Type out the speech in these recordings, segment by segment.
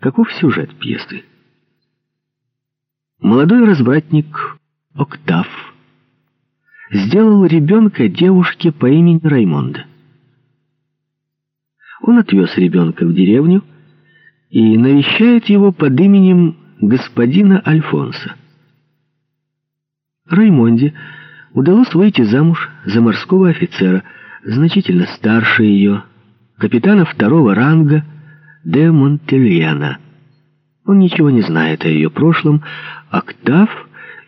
Каков сюжет пьесы? Молодой разбратник Октав сделал ребенка девушке по имени Раймонда. Он отвез ребенка в деревню и навещает его под именем господина Альфонса. Раймонде удалось выйти замуж за морского офицера, значительно старше ее, капитана второго ранга де Монтельяна. Он ничего не знает о ее прошлом. Октав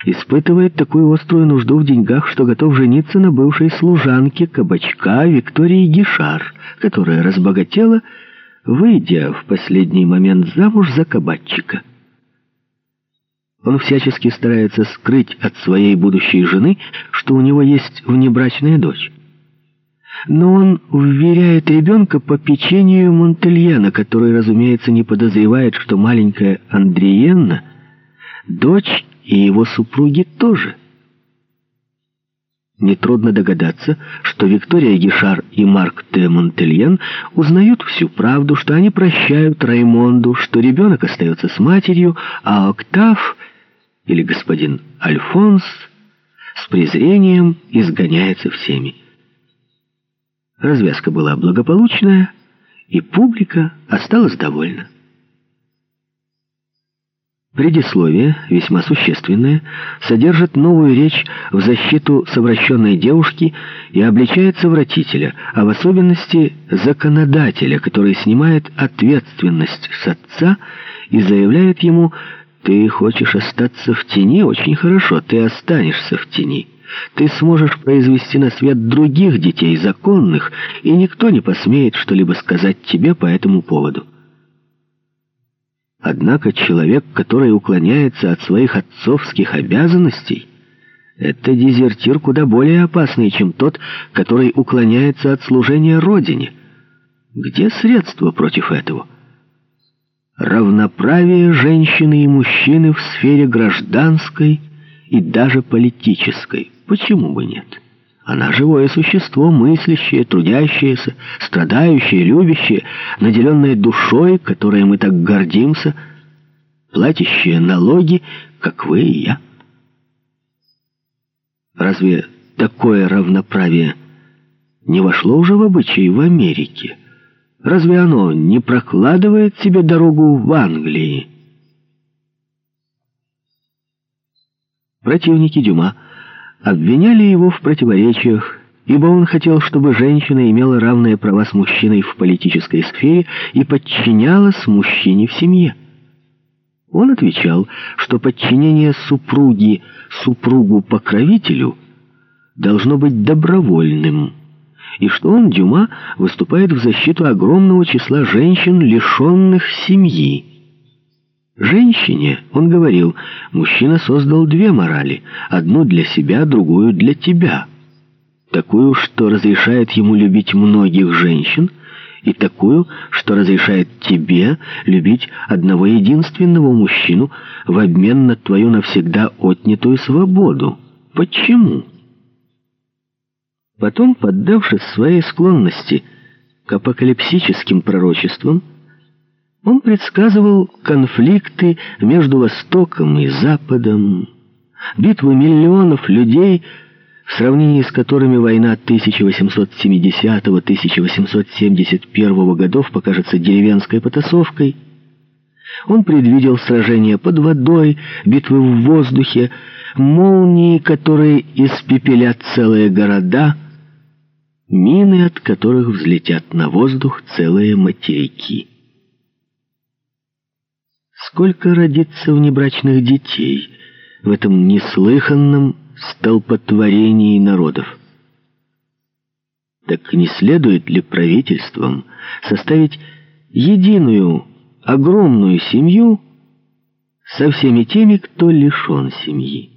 испытывает такую острую нужду в деньгах, что готов жениться на бывшей служанке кабачка Виктории Гишар, которая разбогатела, выйдя в последний момент замуж за кабачика. Он всячески старается скрыть от своей будущей жены, что у него есть внебрачная дочь. Но он уверяет ребенка по печенью Монтельяна, который, разумеется, не подозревает, что маленькая Андриенна — дочь и его супруги тоже. Нетрудно догадаться, что Виктория Гишар и Марк де Монтельен узнают всю правду, что они прощают Раймонду, что ребенок остается с матерью, а Октав или господин Альфонс с презрением изгоняется всеми. Развязка была благополучная, и публика осталась довольна. Предисловие, весьма существенное, содержит новую речь в защиту совращенной девушки и обличает совратителя, а в особенности законодателя, который снимает ответственность с отца и заявляет ему «Ты хочешь остаться в тени? Очень хорошо, ты останешься в тени». Ты сможешь произвести на свет других детей законных, и никто не посмеет что-либо сказать тебе по этому поводу. Однако человек, который уклоняется от своих отцовских обязанностей, это дезертир куда более опасный, чем тот, который уклоняется от служения Родине. Где средства против этого? Равноправие женщины и мужчины в сфере гражданской и даже политической – Почему бы нет? Она живое существо, мыслящее, трудящееся, страдающее, любящее, наделенное душой, которой мы так гордимся, платящее налоги, как вы и я. Разве такое равноправие не вошло уже в обычаи в Америке? Разве оно не прокладывает себе дорогу в Англии? Противники Дюма — обвиняли его в противоречиях, ибо он хотел, чтобы женщина имела равные права с мужчиной в политической сфере и подчинялась мужчине в семье. Он отвечал, что подчинение супруги супругу-покровителю должно быть добровольным, и что он, Дюма, выступает в защиту огромного числа женщин, лишенных семьи. Женщине, он говорил, мужчина создал две морали, одну для себя, другую для тебя. Такую, что разрешает ему любить многих женщин, и такую, что разрешает тебе любить одного единственного мужчину в обмен на твою навсегда отнятую свободу. Почему? Потом, поддавшись своей склонности к апокалипсическим пророчествам, он предсказывал конфликты между Востоком и Западом, битву миллионов людей, в сравнении с которыми война 1870-1871 годов покажется деревенской потасовкой. Он предвидел сражения под водой, битвы в воздухе, молнии, которые испепелят целые города, мины, от которых взлетят на воздух целые материки. Сколько родится внебрачных детей в этом неслыханном столпотворении народов? Так не следует ли правительствам составить единую огромную семью со всеми теми, кто лишен семьи?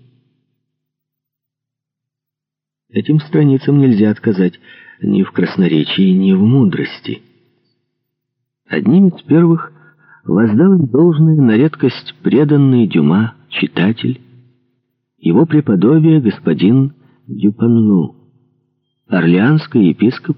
Этим страницам нельзя отказать ни в красноречии, ни в мудрости. Одним из первых воздал им должное на редкость преданный Дюма читатель, его преподобие господин Дюпанлу, орлеанский епископ